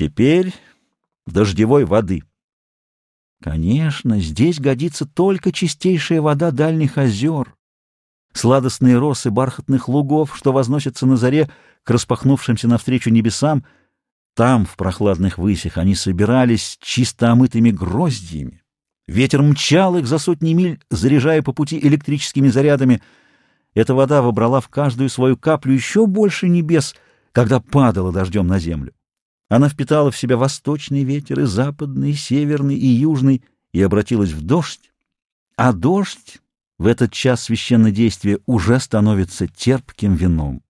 Теперь дождевой воды. Конечно, здесь годится только чистейшая вода дальних озер, сладостные росы бархатных лугов, что возносятся на заре к распахнувшимся навстречу небесам. Там, в прохладных высях, они собирались чисто омытыми гроздьями. Ветер мчал их за сотни миль, заряжая по пути электрическими зарядами. Эта вода вобрала в каждую свою каплю еще больше небес, когда падала дождем на землю. Она впитала в себя восточный ветер, и западный, и северный, и южный, и обратилась в дождь. А дождь в этот час священнодействия уже становится терпким вином.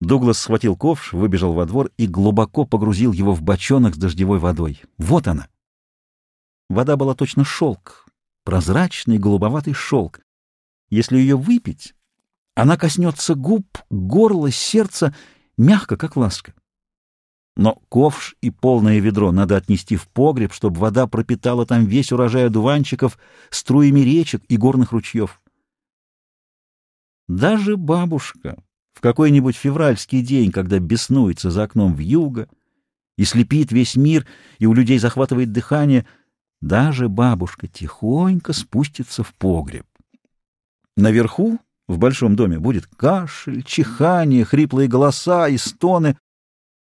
Дуглас схватил ковш, выбежал во двор и глубоко погрузил его в бочонок с дождевой водой. Вот она! Вода была точно шелк, прозрачный голубоватый шелк. Если ее выпить, она коснется губ, горла, сердца, мягко, как ласка. Но ковш и полное ведро надо отнести в погреб, чтобы вода пропитала там весь урожай одуванчиков, струями речек и горных ручьев. Даже бабушка в какой-нибудь февральский день, когда беснуется за окном в юго и слепит весь мир, и у людей захватывает дыхание, даже бабушка тихонько спустится в погреб. Наверху, в большом доме, будет кашель, чихание, хриплые голоса и стоны,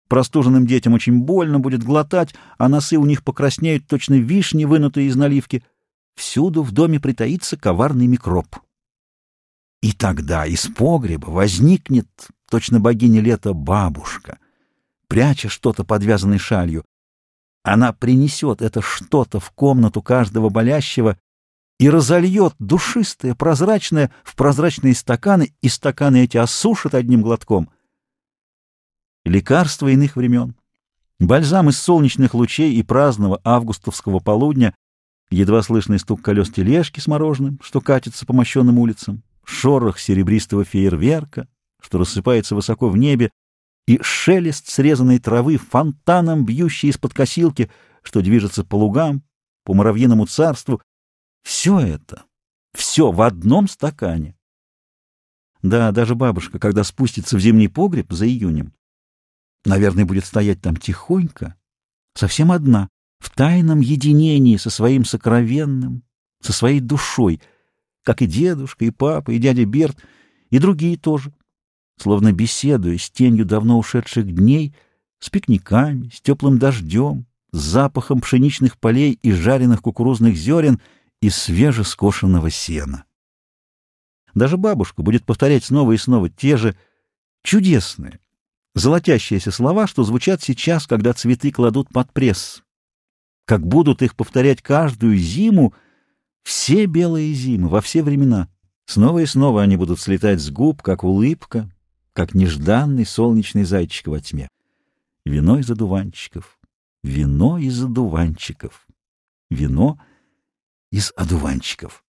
Простуженным детям очень больно будет глотать, а носы у них покраснеют точно вишни, вынутые из наливки. Всюду в доме притаится коварный микроб. И тогда из погреба возникнет, точно богиня лета, бабушка, пряча что-то подвязанной шалью. Она принесет это что-то в комнату каждого болящего и разольет душистое, прозрачное в прозрачные стаканы, и стаканы эти осушат одним глотком — лекарства иных времен, бальзам из солнечных лучей и праздного августовского полудня, едва слышный стук колес тележки с мороженым, что катится по мощенным улицам, шорох серебристого фейерверка, что рассыпается высоко в небе, и шелест срезанной травы фонтаном, бьющий из-под косилки, что движется по лугам, по муравьиному царству. Все это, все в одном стакане. Да, даже бабушка, когда спустится в зимний погреб за июнем, Наверное, будет стоять там тихонько, совсем одна, в тайном единении со своим сокровенным, со своей душой, как и дедушка, и папа, и дядя Берт, и другие тоже, словно беседуя с тенью давно ушедших дней, с пикниками, с теплым дождем, с запахом пшеничных полей и жареных кукурузных зерен и свежескошенного сена. Даже бабушка будет повторять снова и снова те же чудесные, золотящиеся слова, что звучат сейчас, когда цветы кладут под пресс. Как будут их повторять каждую зиму, все белые зимы, во все времена. Снова и снова они будут слетать с губ, как улыбка, как нежданный солнечный зайчик во тьме. Вино из одуванчиков, вино из одуванчиков, вино из одуванчиков.